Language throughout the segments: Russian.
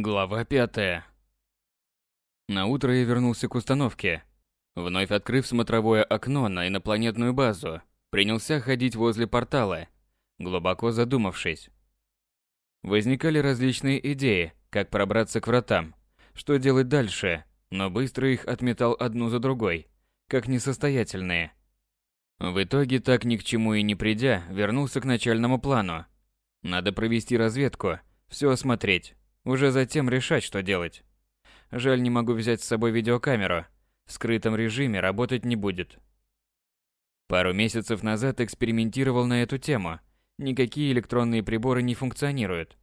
Глава пятая. На утро я вернулся к установке. Вновь открыв смотровое окно на инопланетную базу, принялся ходить возле портала, глубоко задумавшись. Возникали различные идеи, как пробраться к вратам, что делать дальше, но быстро их отметал одну за другой, как несостоятельные. В итоге, так ни к чему и не придя, вернулся к начальному плану. Надо провести разведку, все осмотреть, уже затем решать, что делать. Жаль, не могу взять с собой видеокамеру. В скрытом режиме работать не будет. Пару месяцев назад экспериментировал на эту тему. Никакие электронные приборы не функционируют.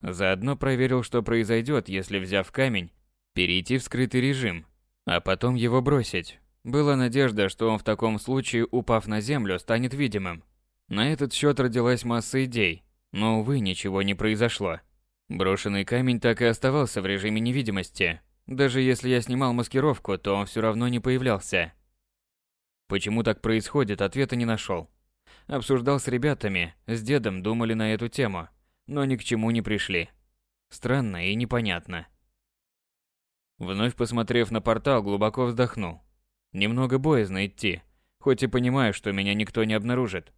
Заодно проверил, что произойдет, если, взяв камень, перейти в скрытый режим, а потом его бросить. Была надежда, что он в таком случае, упав на землю, станет видимым. На этот счет родилась масса идей, но, увы, ничего не произошло. Брошенный камень так и оставался в режиме невидимости. Даже если я снимал маскировку, то он все равно не появлялся. Почему так происходит, ответа не нашел. Обсуждал с ребятами, с дедом думали на эту тему, но ни к чему не пришли. Странно и непонятно. Вновь посмотрев на портал, глубоко вздохнул. Немного боязно идти, хоть и понимаю, что меня никто не обнаружит.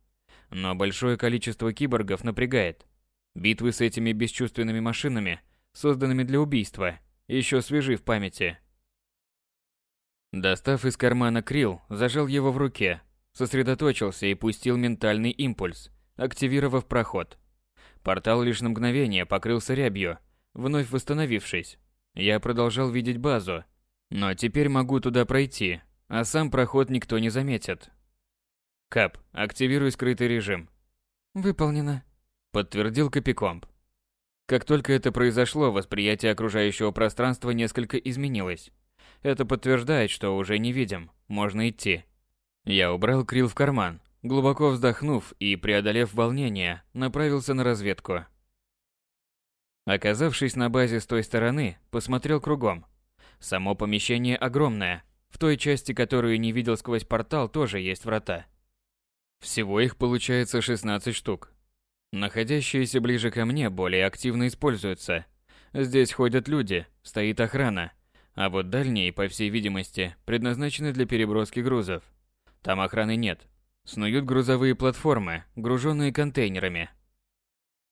Но большое количество киборгов напрягает. Битвы с этими бесчувственными машинами, созданными для убийства, еще свежи в памяти. Достав из кармана крил, зажал его в руке, сосредоточился и пустил ментальный импульс, активировав проход. Портал лишь на мгновение покрылся рябью, вновь восстановившись. Я продолжал видеть базу, но теперь могу туда пройти, а сам проход никто не заметит. Кап, активируй скрытый режим. Выполнено подтвердил Капикомб. Как только это произошло, восприятие окружающего пространства несколько изменилось. Это подтверждает, что уже не видим, можно идти. Я убрал крил в карман, глубоко вздохнув и, преодолев волнение, направился на разведку. Оказавшись на базе с той стороны, посмотрел кругом. Само помещение огромное, в той части, которую не видел сквозь портал, тоже есть врата. Всего их получается 16 штук. Находящиеся ближе ко мне более активно используются. Здесь ходят люди, стоит охрана, а вот дальние, по всей видимости, предназначены для переброски грузов. Там охраны нет. Снуют грузовые платформы, груженные контейнерами.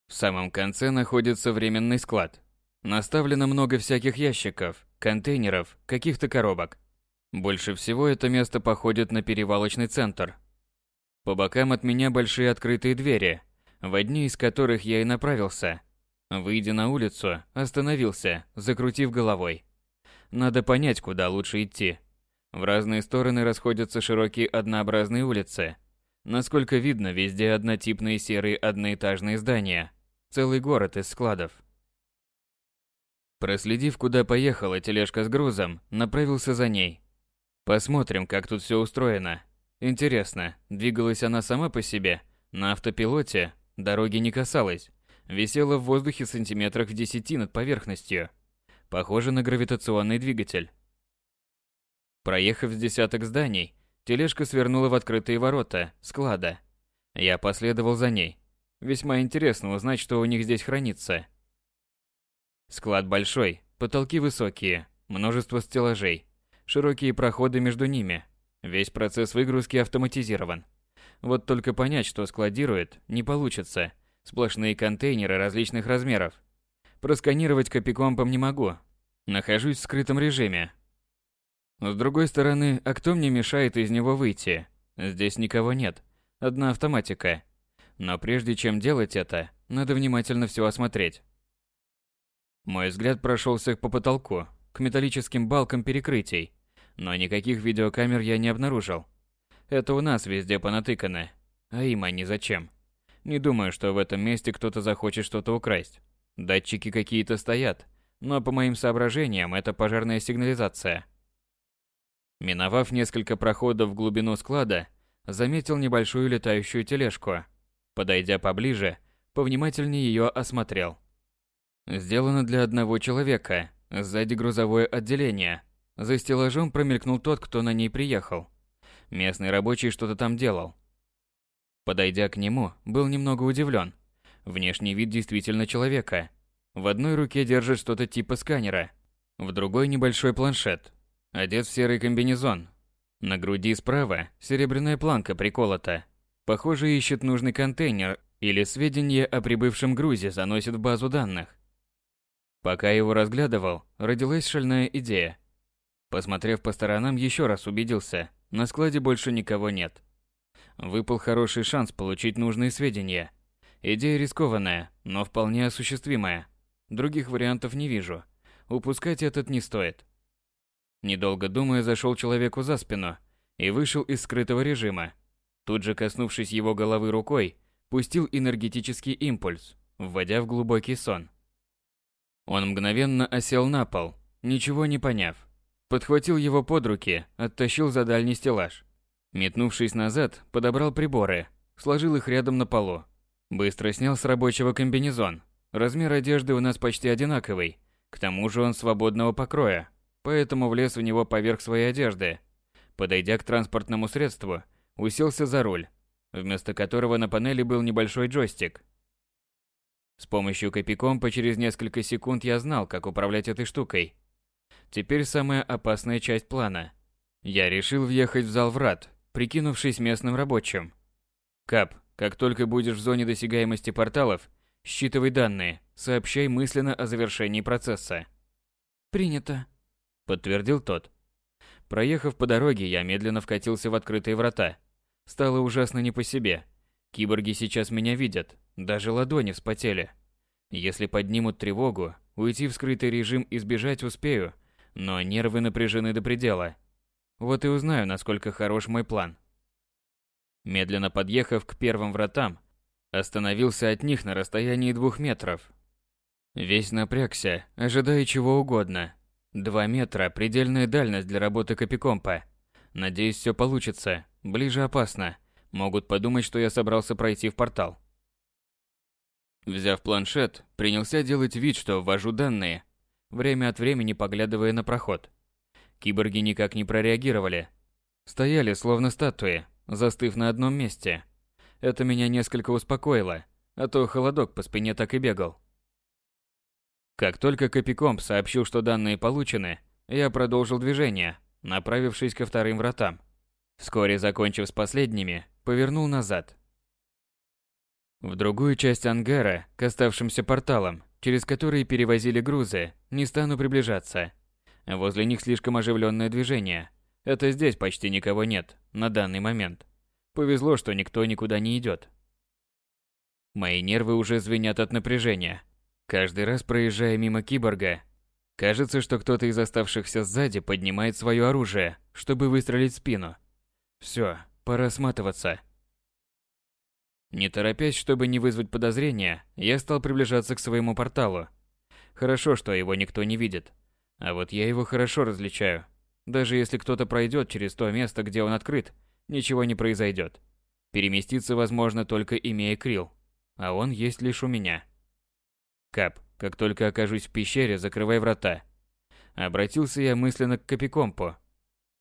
В самом конце находится временный склад. Наставлено много всяких ящиков, контейнеров, каких-то коробок. Больше всего это место походит на перевалочный центр. По бокам от меня большие открытые двери, в одни из которых я и направился. Выйдя на улицу, остановился, закрутив головой. Надо понять, куда лучше идти. В разные стороны расходятся широкие однообразные улицы. Насколько видно, везде однотипные серые одноэтажные здания. Целый город из складов. Проследив, куда поехала тележка с грузом, направился за ней. Посмотрим, как тут все устроено. Интересно, двигалась она сама по себе, на автопилоте, Дороги не касалась. Висела в воздухе сантиметрах в десяти над поверхностью. Похоже на гравитационный двигатель. Проехав с десяток зданий, тележка свернула в открытые ворота склада. Я последовал за ней. Весьма интересно узнать, что у них здесь хранится. Склад большой, потолки высокие, множество стеллажей, широкие проходы между ними. Весь процесс выгрузки автоматизирован. Вот только понять, что складирует, не получится. Сплошные контейнеры различных размеров. Просканировать копикомпом не могу. Нахожусь в скрытом режиме. С другой стороны, а кто мне мешает из него выйти? Здесь никого нет. Одна автоматика. Но прежде чем делать это, надо внимательно все осмотреть. Мой взгляд прошелся по потолку, к металлическим балкам перекрытий, но никаких видеокамер я не обнаружил. Это у нас везде понатыкано. А им они зачем? Не думаю, что в этом месте кто-то захочет что-то украсть. Датчики какие-то стоят, но по моим соображениям это пожарная сигнализация. Миновав несколько проходов в глубину склада, заметил небольшую летающую тележку. Подойдя поближе, повнимательнее ее осмотрел. Сделано для одного человека. Сзади грузовое отделение. За стеллажом промелькнул тот, кто на ней приехал. Местный рабочий что-то там делал. Подойдя к нему, был немного удивлен. Внешний вид действительно человека. В одной руке держит что-то типа сканера, в другой небольшой планшет. Одет в серый комбинезон. На груди справа серебряная планка приколота. Похоже, ищет нужный контейнер или сведения о прибывшем грузе заносит в базу данных. Пока его разглядывал, родилась шальная идея. Посмотрев по сторонам, еще раз убедился, на складе больше никого нет. Выпал хороший шанс получить нужные сведения. Идея рискованная, но вполне осуществимая. Других вариантов не вижу. Упускать этот не стоит. Недолго думая, зашел человеку за спину и вышел из скрытого режима. Тут же, коснувшись его головы рукой, пустил энергетический импульс, вводя в глубокий сон. Он мгновенно осел на пол, ничего не поняв. Подхватил его под руки, оттащил за дальний стеллаж. Метнувшись назад, подобрал приборы, сложил их рядом на полу. Быстро снял с рабочего комбинезон. Размер одежды у нас почти одинаковый. К тому же он свободного покроя, поэтому влез в него поверх своей одежды. Подойдя к транспортному средству, уселся за руль, вместо которого на панели был небольшой джойстик. С помощью копикомпа через несколько секунд я знал, как управлять этой штукой. Теперь самая опасная часть плана. Я решил въехать в зал врат, прикинувшись местным рабочим. Кап, как только будешь в зоне досягаемости порталов, считывай данные, сообщай мысленно о завершении процесса. Принято, подтвердил тот. Проехав по дороге, я медленно вкатился в открытые врата. Стало ужасно не по себе. Киборги сейчас меня видят, даже ладони вспотели. Если поднимут тревогу, уйти в скрытый режим и сбежать успею, но нервы напряжены до предела. Вот и узнаю, насколько хорош мой план. Медленно подъехав к первым вратам, остановился от них на расстоянии двух метров. Весь напрягся, ожидая чего угодно. Два метра – предельная дальность для работы копикомпа. Надеюсь, все получится. Ближе опасно. Могут подумать, что я собрался пройти в портал. Взяв планшет, принялся делать вид, что ввожу данные, время от времени поглядывая на проход. Киборги никак не прореагировали. Стояли словно статуи, застыв на одном месте. Это меня несколько успокоило, а то холодок по спине так и бегал. Как только Копикомп сообщил, что данные получены, я продолжил движение, направившись ко вторым вратам. Вскоре, закончив с последними, повернул назад. В другую часть ангара, к оставшимся порталам, через которые перевозили грузы, не стану приближаться. Возле них слишком оживленное движение. Это здесь почти никого нет, на данный момент. Повезло, что никто никуда не идет. Мои нервы уже звенят от напряжения. Каждый раз проезжая мимо киборга, кажется, что кто-то из оставшихся сзади поднимает свое оружие, чтобы выстрелить в спину. Все, пора сматываться. Не торопясь, чтобы не вызвать подозрения, я стал приближаться к своему порталу. Хорошо, что его никто не видит. А вот я его хорошо различаю. Даже если кто-то пройдет через то место, где он открыт, ничего не произойдет. Переместиться возможно только имея крил, а он есть лишь у меня. Кап, как только окажусь в пещере, закрывай врата. Обратился я мысленно к Капикомпу.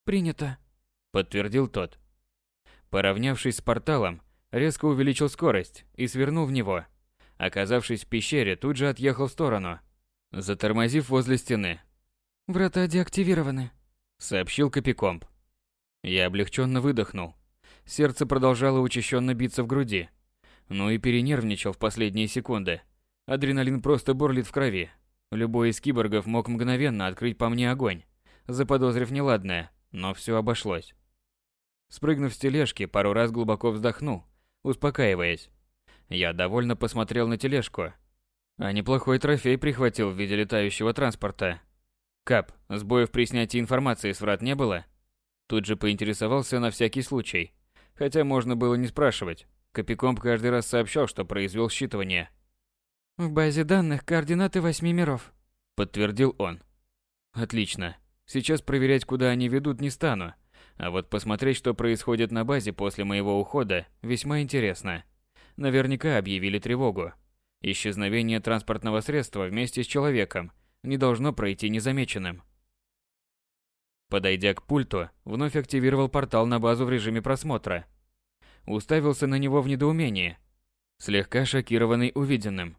Принято подтвердил тот. Поравнявшись с порталом, резко увеличил скорость и свернул в него. Оказавшись в пещере, тут же отъехал в сторону, затормозив возле стены. «Врата деактивированы», — сообщил Копикомп. Я облегченно выдохнул. Сердце продолжало учащенно биться в груди. Ну и перенервничал в последние секунды. Адреналин просто бурлит в крови. Любой из киборгов мог мгновенно открыть по мне огонь, заподозрив неладное, но все обошлось. Спрыгнув с тележки, пару раз глубоко вздохнул, успокаиваясь. Я довольно посмотрел на тележку. А неплохой трофей прихватил в виде летающего транспорта. Кап, сбоев при снятии информации с врат не было? Тут же поинтересовался на всякий случай. Хотя можно было не спрашивать. Копикомп каждый раз сообщал, что произвел считывание. «В базе данных координаты восьми миров», — подтвердил он. «Отлично. Сейчас проверять, куда они ведут, не стану. А вот посмотреть, что происходит на базе после моего ухода, весьма интересно. Наверняка объявили тревогу. Исчезновение транспортного средства вместе с человеком не должно пройти незамеченным. Подойдя к пульту, вновь активировал портал на базу в режиме просмотра. Уставился на него в недоумении, слегка шокированный увиденным.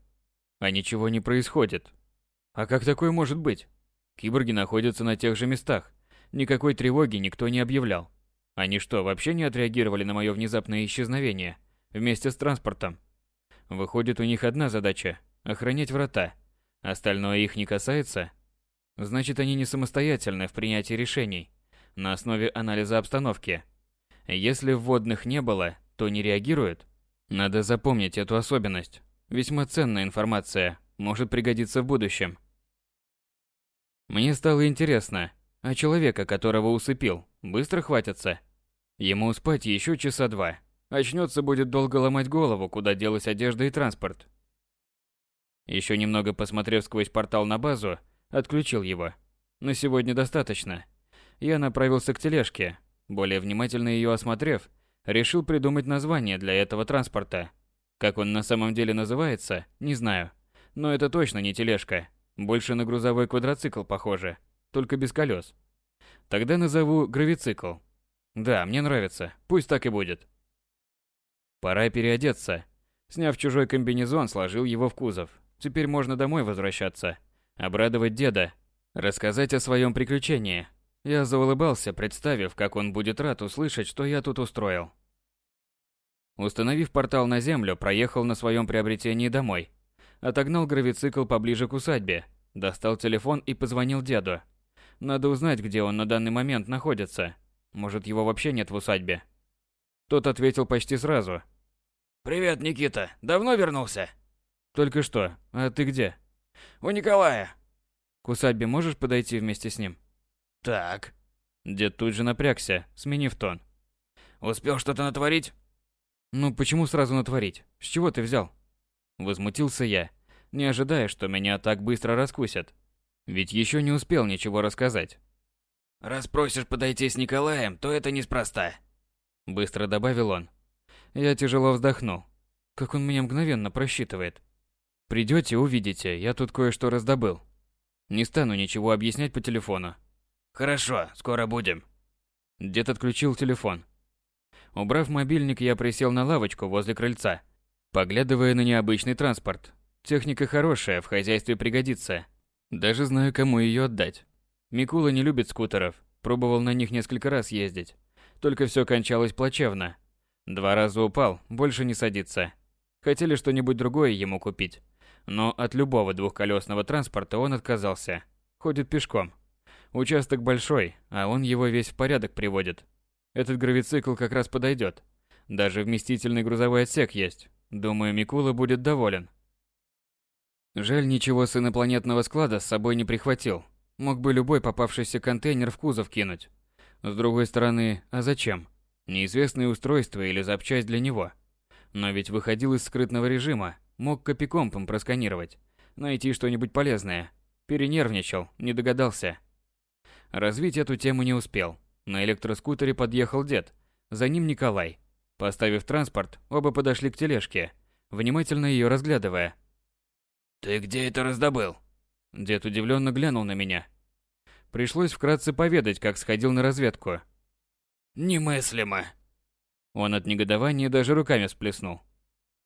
а ничего не происходит. А как такое может быть? Киборги находятся на тех же местах. Никакой тревоги никто не объявлял. Они что, вообще не отреагировали на мое внезапное исчезновение вместе с транспортом? Выходит, у них одна задача – охранять врата. Остальное их не касается? Значит, они не самостоятельны в принятии решений на основе анализа обстановки. Если вводных не было, то не реагируют? Надо запомнить эту особенность. Весьма ценная информация, может пригодиться в будущем. Мне стало интересно, а человека, которого усыпил, быстро хватится? Ему спать еще часа два. Очнется, будет долго ломать голову, куда делась одежда и транспорт. Еще немного посмотрев сквозь портал на базу, отключил его. На сегодня достаточно. Я направился к тележке. Более внимательно ее осмотрев, решил придумать название для этого транспорта. Как он на самом деле называется, не знаю. Но это точно не тележка. Больше на грузовой квадроцикл похоже, только без колес. Тогда назову гравицикл. Да, мне нравится, пусть так и будет. Пора переодеться. Сняв чужой комбинезон, сложил его в кузов. Теперь можно домой возвращаться. Обрадовать деда. Рассказать о своем приключении. Я заулыбался, представив, как он будет рад услышать, что я тут устроил. Установив портал на землю, проехал на своем приобретении домой. Отогнал гравицикл поближе к усадьбе. Достал телефон и позвонил деду. Надо узнать, где он на данный момент находится. Может, его вообще нет в усадьбе. Тот ответил почти сразу. «Привет, Никита. Давно вернулся?» «Только что. А ты где?» «У Николая». «К усадьбе можешь подойти вместе с ним?» «Так». Дед тут же напрягся, сменив тон. «Успел что-то натворить?» «Ну почему сразу натворить? С чего ты взял?» Возмутился я, не ожидая, что меня так быстро раскусят. Ведь еще не успел ничего рассказать. «Раз просишь подойти с Николаем, то это неспроста», — быстро добавил он. Я тяжело вздохнул. Как он меня мгновенно просчитывает. Придете, увидите, я тут кое-что раздобыл. Не стану ничего объяснять по телефону. Хорошо, скоро будем. Дед отключил телефон. Убрав мобильник, я присел на лавочку возле крыльца, поглядывая на необычный транспорт. Техника хорошая, в хозяйстве пригодится. Даже знаю, кому ее отдать. Микула не любит скутеров, пробовал на них несколько раз ездить. Только все кончалось плачевно. Два раза упал, больше не садится. Хотели что-нибудь другое ему купить. Но от любого двухколесного транспорта он отказался. Ходит пешком. Участок большой, а он его весь в порядок приводит. Этот гравицикл как раз подойдет. Даже вместительный грузовой отсек есть. Думаю, Микула будет доволен. Жаль, ничего с инопланетного склада с собой не прихватил. Мог бы любой попавшийся контейнер в кузов кинуть. С другой стороны, а зачем? Неизвестное устройство или запчасть для него. Но ведь выходил из скрытного режима, мог копикомпом просканировать, найти что-нибудь полезное. Перенервничал, не догадался. Развить эту тему не успел. На электроскутере подъехал дед, за ним Николай. Поставив транспорт, оба подошли к тележке, внимательно ее разглядывая. «Ты где это раздобыл?» Дед удивленно глянул на меня. Пришлось вкратце поведать, как сходил на разведку. «Немыслимо!» Он от негодования даже руками сплеснул.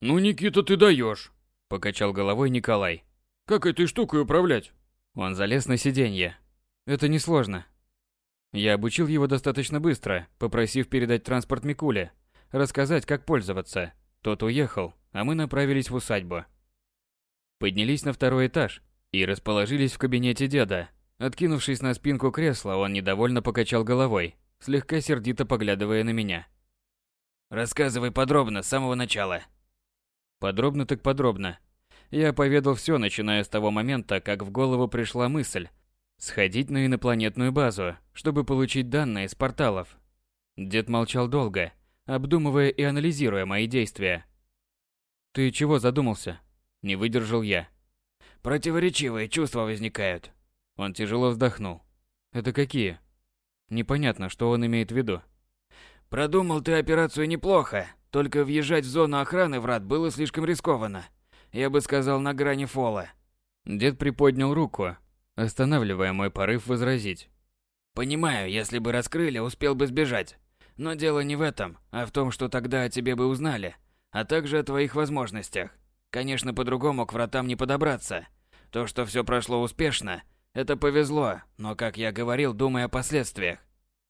«Ну, Никита, ты даешь!» Покачал головой Николай. «Как этой штукой управлять?» Он залез на сиденье. «Это несложно. Я обучил его достаточно быстро, попросив передать транспорт Микуле, рассказать, как пользоваться. Тот уехал, а мы направились в усадьбу. Поднялись на второй этаж и расположились в кабинете деда. Откинувшись на спинку кресла, он недовольно покачал головой, слегка сердито поглядывая на меня. «Рассказывай подробно, с самого начала». Подробно так подробно. Я поведал все, начиная с того момента, как в голову пришла мысль Сходить на инопланетную базу, чтобы получить данные с порталов. Дед молчал долго, обдумывая и анализируя мои действия. «Ты чего задумался?» Не выдержал я. «Противоречивые чувства возникают». Он тяжело вздохнул. «Это какие?» Непонятно, что он имеет в виду. «Продумал ты операцию неплохо, только въезжать в зону охраны врат было слишком рискованно. Я бы сказал, на грани фола». Дед приподнял руку, останавливая мой порыв возразить. «Понимаю, если бы раскрыли, успел бы сбежать. Но дело не в этом, а в том, что тогда о тебе бы узнали, а также о твоих возможностях. Конечно, по-другому к вратам не подобраться. То, что все прошло успешно, это повезло, но, как я говорил, думай о последствиях.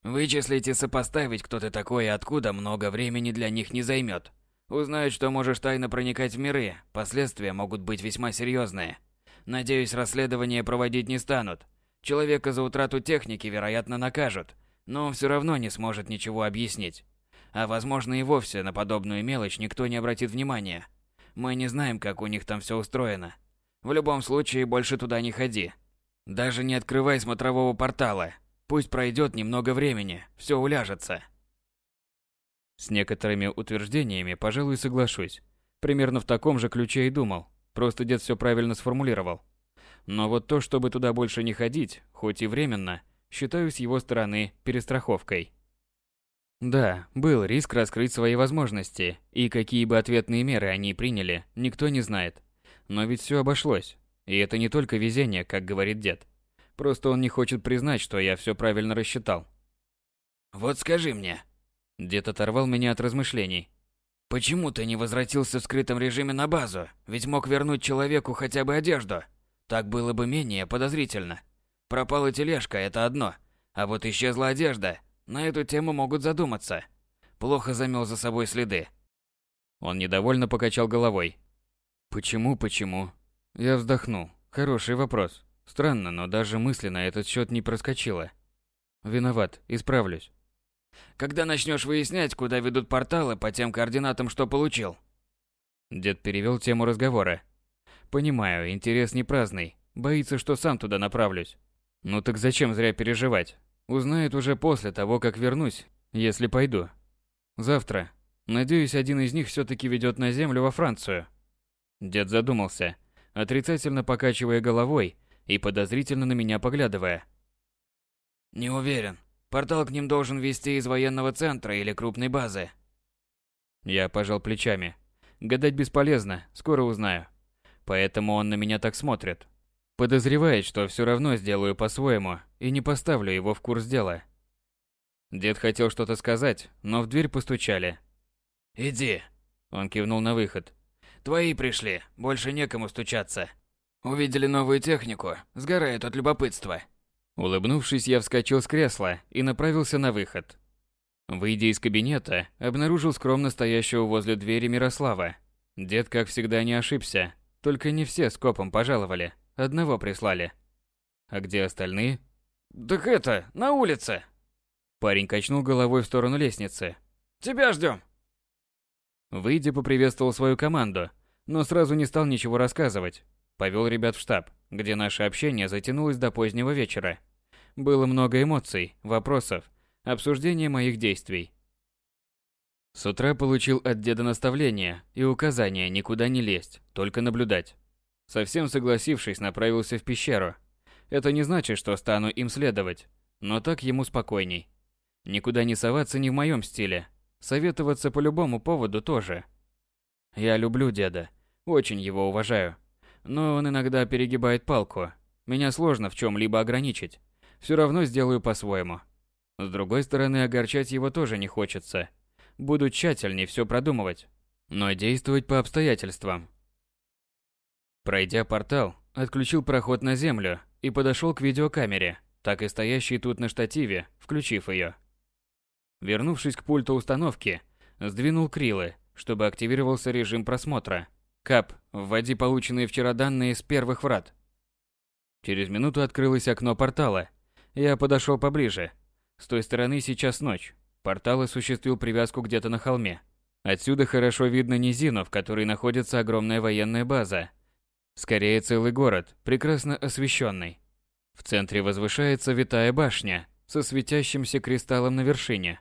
Вычислить и сопоставить, кто ты такой и откуда, много времени для них не займет. Узнают, что можешь тайно проникать в миры, последствия могут быть весьма серьезные. Надеюсь, расследование проводить не станут. Человека за утрату техники, вероятно, накажут, но он все равно не сможет ничего объяснить. А возможно и вовсе на подобную мелочь никто не обратит внимания. Мы не знаем, как у них там все устроено. В любом случае, больше туда не ходи. Даже не открывай смотрового портала. Пусть пройдет немного времени, все уляжется. С некоторыми утверждениями, пожалуй, соглашусь. Примерно в таком же ключе и думал. Просто дед все правильно сформулировал. Но вот то, чтобы туда больше не ходить, хоть и временно, считаю с его стороны перестраховкой. Да, был риск раскрыть свои возможности, и какие бы ответные меры они приняли, никто не знает. Но ведь все обошлось. И это не только везение, как говорит дед. Просто он не хочет признать, что я все правильно рассчитал. Вот скажи мне, Дед оторвал меня от размышлений. «Почему ты не возвратился в скрытом режиме на базу? Ведь мог вернуть человеку хотя бы одежду. Так было бы менее подозрительно. Пропала тележка – это одно. А вот исчезла одежда. На эту тему могут задуматься. Плохо замел за собой следы». Он недовольно покачал головой. «Почему, почему?» Я вздохнул. Хороший вопрос. Странно, но даже мысли на этот счет не проскочило. Виноват, исправлюсь. Когда начнешь выяснять, куда ведут порталы по тем координатам, что получил? Дед перевел тему разговора. Понимаю, интерес не праздный. Боится, что сам туда направлюсь. Ну так зачем зря переживать? Узнает уже после того, как вернусь, если пойду. Завтра. Надеюсь, один из них все-таки ведет на землю во Францию. Дед задумался, отрицательно покачивая головой и подозрительно на меня поглядывая. Не уверен. Портал к ним должен вести из военного центра или крупной базы. Я пожал плечами. Гадать бесполезно, скоро узнаю. Поэтому он на меня так смотрит. Подозревает, что все равно сделаю по-своему и не поставлю его в курс дела. Дед хотел что-то сказать, но в дверь постучали. «Иди», — он кивнул на выход. «Твои пришли, больше некому стучаться. Увидели новую технику, сгорают от любопытства». Улыбнувшись, я вскочил с кресла и направился на выход. Выйдя из кабинета, обнаружил скромно стоящего возле двери Мирослава. Дед, как всегда, не ошибся. Только не все скопом пожаловали. Одного прислали. А где остальные? «Так это, на улице!» Парень качнул головой в сторону лестницы. «Тебя ждем!» Выйдя, поприветствовал свою команду, но сразу не стал ничего рассказывать. Повел ребят в штаб, где наше общение затянулось до позднего вечера. Было много эмоций, вопросов, обсуждения моих действий. С утра получил от деда наставление и указание никуда не лезть, только наблюдать. Совсем согласившись, направился в пещеру. Это не значит, что стану им следовать, но так ему спокойней. Никуда не соваться не в моем стиле. Советоваться по любому поводу тоже. Я люблю деда, очень его уважаю. Но он иногда перегибает палку. Меня сложно в чем-либо ограничить все равно сделаю по-своему. С другой стороны, огорчать его тоже не хочется. Буду тщательнее все продумывать, но действовать по обстоятельствам. Пройдя портал, отключил проход на землю и подошел к видеокамере, так и стоящей тут на штативе, включив ее. Вернувшись к пульту установки, сдвинул крилы, чтобы активировался режим просмотра. Кап, вводи полученные вчера данные с первых врат. Через минуту открылось окно портала, я подошел поближе. С той стороны сейчас ночь. Портал осуществил привязку где-то на холме. Отсюда хорошо видно низину, в которой находится огромная военная база. Скорее целый город, прекрасно освещенный. В центре возвышается витая башня со светящимся кристаллом на вершине.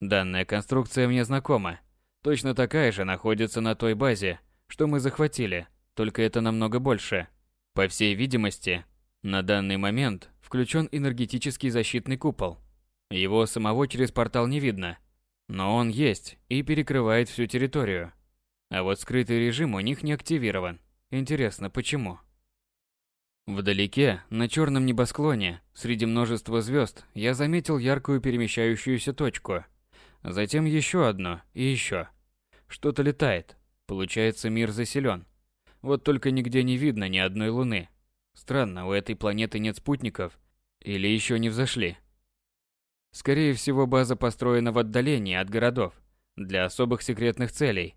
Данная конструкция мне знакома. Точно такая же находится на той базе, что мы захватили, только это намного больше. По всей видимости, на данный момент включен энергетический защитный купол. Его самого через портал не видно, но он есть и перекрывает всю территорию. А вот скрытый режим у них не активирован. Интересно, почему? Вдалеке, на черном небосклоне, среди множества звезд, я заметил яркую перемещающуюся точку. Затем еще одно и еще. Что-то летает. Получается, мир заселен. Вот только нигде не видно ни одной луны. Странно, у этой планеты нет спутников или еще не взошли. Скорее всего, база построена в отдалении от городов для особых секретных целей.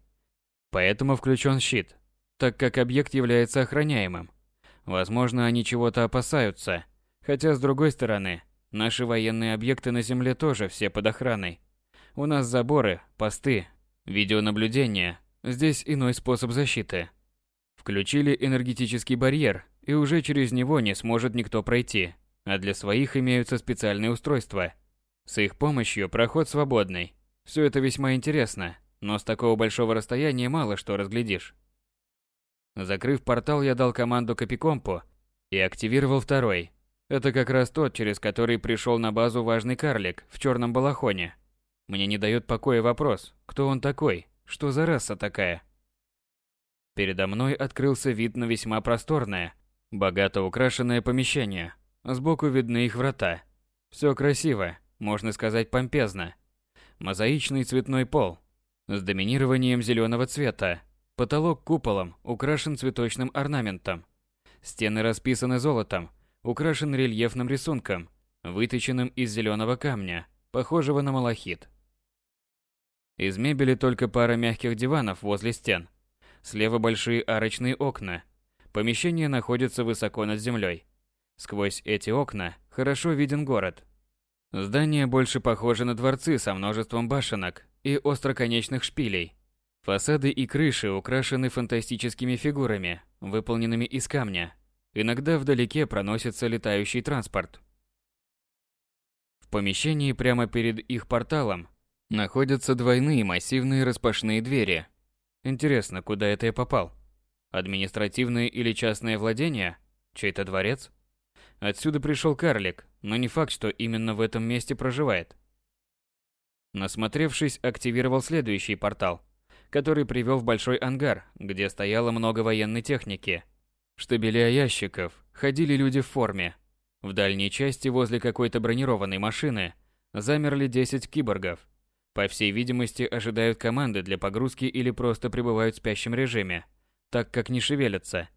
Поэтому включен щит, так как объект является охраняемым. Возможно, они чего-то опасаются, хотя с другой стороны, наши военные объекты на Земле тоже все под охраной. У нас заборы, посты, видеонаблюдение, здесь иной способ защиты. Включили энергетический барьер, и уже через него не сможет никто пройти, а для своих имеются специальные устройства. С их помощью проход свободный. Все это весьма интересно, но с такого большого расстояния мало что разглядишь. Закрыв портал, я дал команду Капикомпу и активировал второй. Это как раз тот, через который пришел на базу важный карлик в черном балахоне. Мне не дает покоя вопрос, кто он такой, что за раса такая. Передо мной открылся вид на весьма просторное, богато украшенное помещение. Сбоку видны их врата. Все красиво, можно сказать помпезно. Мозаичный цветной пол с доминированием зеленого цвета. Потолок куполом украшен цветочным орнаментом. Стены расписаны золотом, украшен рельефным рисунком, выточенным из зеленого камня, похожего на малахит. Из мебели только пара мягких диванов возле стен. Слева большие арочные окна. Помещение находится высоко над землей. Сквозь эти окна хорошо виден город. Здание больше похоже на дворцы со множеством башенок и остроконечных шпилей. Фасады и крыши украшены фантастическими фигурами, выполненными из камня. Иногда вдалеке проносится летающий транспорт. В помещении прямо перед их порталом находятся двойные массивные распашные двери. Интересно, куда это я попал? Административное или частное владение? Чей-то дворец? Отсюда пришел карлик, но не факт, что именно в этом месте проживает. Насмотревшись, активировал следующий портал, который привел в большой ангар, где стояло много военной техники. Штабеля ящиков, ходили люди в форме. В дальней части возле какой-то бронированной машины замерли 10 киборгов. По всей видимости, ожидают команды для погрузки или просто пребывают в спящем режиме, так как не шевелятся.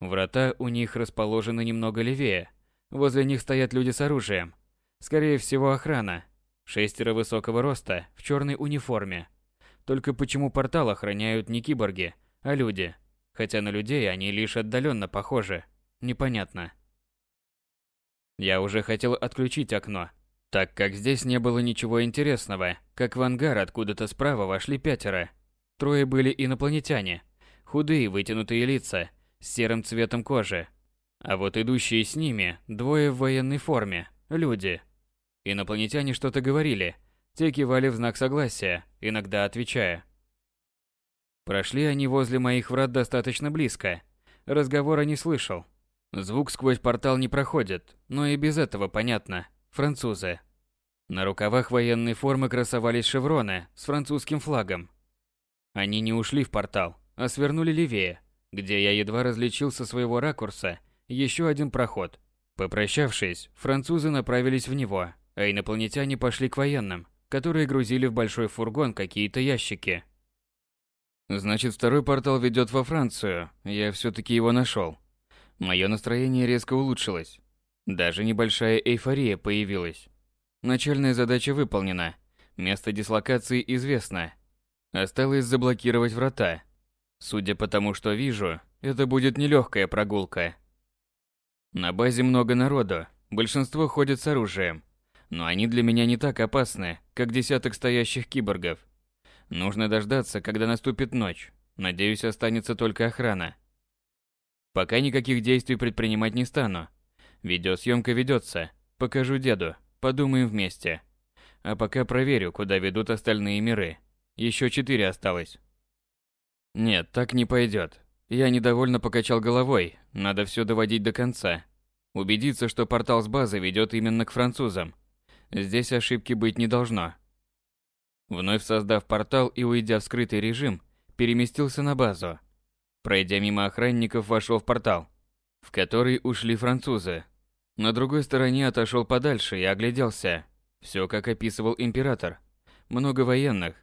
Врата у них расположены немного левее. Возле них стоят люди с оружием. Скорее всего, охрана. Шестеро высокого роста, в черной униформе. Только почему портал охраняют не киборги, а люди? Хотя на людей они лишь отдаленно похожи. Непонятно. Я уже хотел отключить окно, так как здесь не было ничего интересного, как в ангар откуда-то справа вошли пятеро. Трое были инопланетяне. Худые вытянутые лица – с серым цветом кожи. А вот идущие с ними двое в военной форме, люди. Инопланетяне что-то говорили, те кивали в знак согласия, иногда отвечая. Прошли они возле моих врат достаточно близко. Разговора не слышал. Звук сквозь портал не проходит, но и без этого понятно. Французы. На рукавах военной формы красовались шевроны с французским флагом. Они не ушли в портал, а свернули левее, где я едва различил со своего ракурса еще один проход. Попрощавшись, французы направились в него, а инопланетяне пошли к военным, которые грузили в большой фургон какие-то ящики. Значит, второй портал ведет во Францию. Я все-таки его нашел. Мое настроение резко улучшилось. Даже небольшая эйфория появилась. Начальная задача выполнена. Место дислокации известно. Осталось заблокировать врата, Судя по тому, что вижу, это будет нелегкая прогулка. На базе много народу, большинство ходят с оружием. Но они для меня не так опасны, как десяток стоящих киборгов. Нужно дождаться, когда наступит ночь. Надеюсь, останется только охрана. Пока никаких действий предпринимать не стану. Видеосъемка ведется. Покажу деду. Подумаем вместе. А пока проверю, куда ведут остальные миры. Еще четыре осталось. Нет, так не пойдет. Я недовольно покачал головой. Надо все доводить до конца. Убедиться, что портал с базы ведет именно к французам. Здесь ошибки быть не должно. Вновь создав портал и уйдя в скрытый режим, переместился на базу. Пройдя мимо охранников, вошел в портал, в который ушли французы. На другой стороне отошел подальше и огляделся. Все как описывал император. Много военных.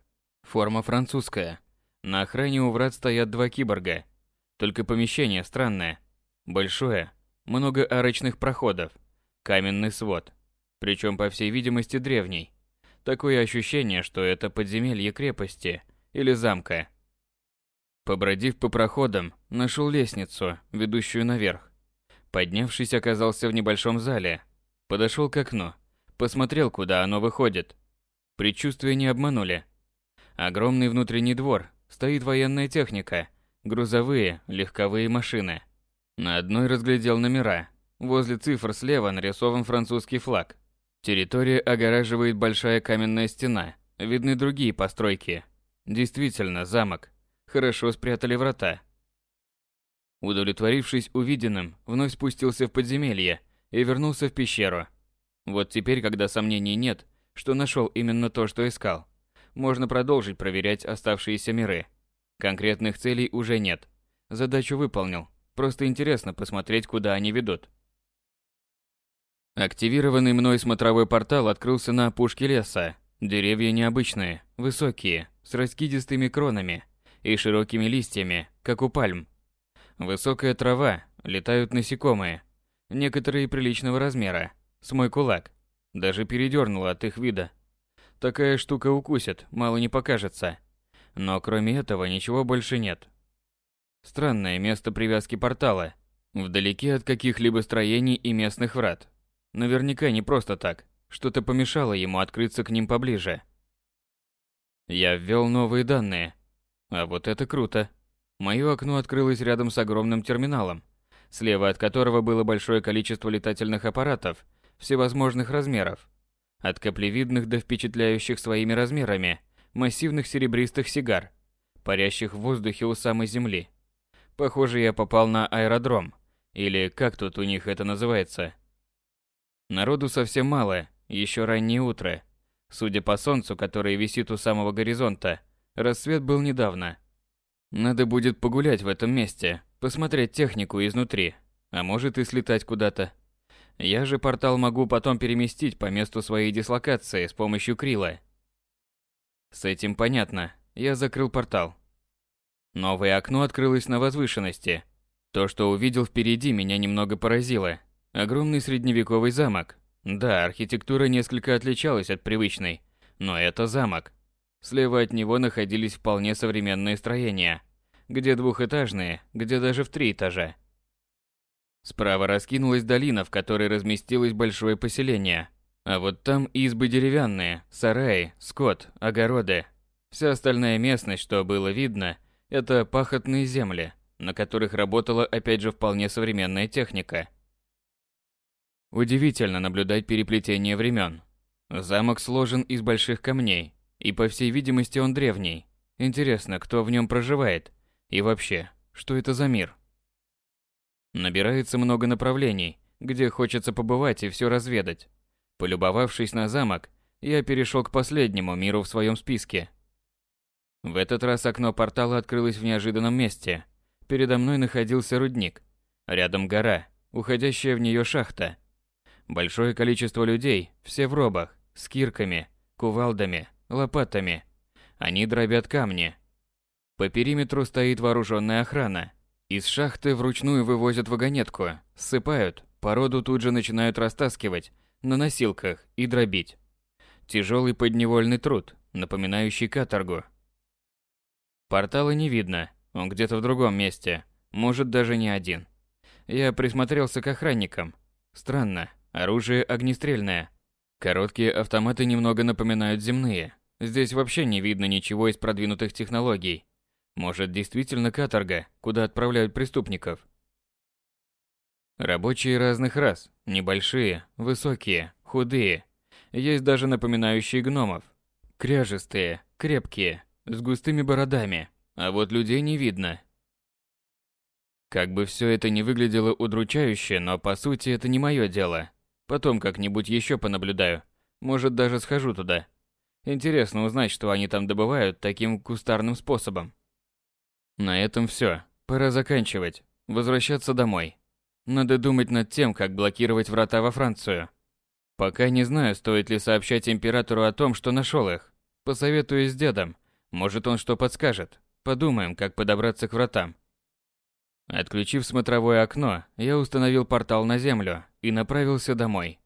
Форма французская. На охране у врат стоят два киборга. Только помещение странное. Большое, много арочных проходов, каменный свод. Причем, по всей видимости, древний. Такое ощущение, что это подземелье крепости или замка. Побродив по проходам, нашел лестницу, ведущую наверх. Поднявшись, оказался в небольшом зале. Подошел к окну, посмотрел, куда оно выходит. Предчувствия не обманули. Огромный внутренний двор, стоит военная техника, грузовые, легковые машины. На одной разглядел номера. Возле цифр слева нарисован французский флаг. Территория огораживает большая каменная стена. Видны другие постройки. Действительно, замок. Хорошо спрятали врата. Удовлетворившись увиденным, вновь спустился в подземелье и вернулся в пещеру. Вот теперь, когда сомнений нет, что нашел именно то, что искал, можно продолжить проверять оставшиеся миры. Конкретных целей уже нет. Задачу выполнил. Просто интересно посмотреть, куда они ведут. Активированный мной смотровой портал открылся на опушке леса. Деревья необычные, высокие, с раскидистыми кронами и широкими листьями, как у пальм. Высокая трава, летают насекомые, некоторые приличного размера, с мой кулак. Даже передернуло от их вида. Такая штука укусит, мало не покажется. Но кроме этого ничего больше нет. Странное место привязки портала. Вдалеке от каких-либо строений и местных врат. Наверняка не просто так. Что-то помешало ему открыться к ним поближе. Я ввел новые данные. А вот это круто. Мое окно открылось рядом с огромным терминалом, слева от которого было большое количество летательных аппаратов всевозможных размеров. От каплевидных до впечатляющих своими размерами массивных серебристых сигар, парящих в воздухе у самой земли. Похоже, я попал на аэродром, или как тут у них это называется. Народу совсем мало, еще раннее утро. Судя по солнцу, которое висит у самого горизонта, рассвет был недавно. Надо будет погулять в этом месте, посмотреть технику изнутри, а может и слетать куда-то. Я же портал могу потом переместить по месту своей дислокации с помощью крила. С этим понятно. Я закрыл портал. Новое окно открылось на возвышенности. То, что увидел впереди, меня немного поразило. Огромный средневековый замок. Да, архитектура несколько отличалась от привычной, но это замок. Слева от него находились вполне современные строения, где двухэтажные, где даже в три этажа. Справа раскинулась долина, в которой разместилось большое поселение. А вот там избы деревянные, сараи, скот, огороды. Вся остальная местность, что было видно, это пахотные земли, на которых работала опять же вполне современная техника. Удивительно наблюдать переплетение времен. Замок сложен из больших камней, и по всей видимости он древний. Интересно, кто в нем проживает? И вообще, что это за мир? Набирается много направлений, где хочется побывать и все разведать. Полюбовавшись на замок, я перешел к последнему миру в своем списке. В этот раз окно портала открылось в неожиданном месте. Передо мной находился рудник. Рядом гора, уходящая в нее шахта. Большое количество людей, все в робах, с кирками, кувалдами, лопатами. Они дробят камни. По периметру стоит вооруженная охрана, из шахты вручную вывозят вагонетку, ссыпают, породу тут же начинают растаскивать на носилках и дробить. Тяжелый подневольный труд, напоминающий каторгу. Портала не видно, он где-то в другом месте, может даже не один. Я присмотрелся к охранникам. Странно, оружие огнестрельное. Короткие автоматы немного напоминают земные. Здесь вообще не видно ничего из продвинутых технологий. Может, действительно каторга, куда отправляют преступников? Рабочие разных рас, небольшие, высокие, худые. Есть даже напоминающие гномов. Кряжестые, крепкие, с густыми бородами, а вот людей не видно. Как бы все это не выглядело удручающе, но по сути это не мое дело. Потом как-нибудь еще понаблюдаю. Может, даже схожу туда. Интересно узнать, что они там добывают таким кустарным способом. На этом все. Пора заканчивать. Возвращаться домой. Надо думать над тем, как блокировать врата во Францию. Пока не знаю, стоит ли сообщать императору о том, что нашел их. Посоветуюсь с дедом. Может, он что подскажет. Подумаем, как подобраться к вратам. Отключив смотровое окно, я установил портал на землю и направился домой.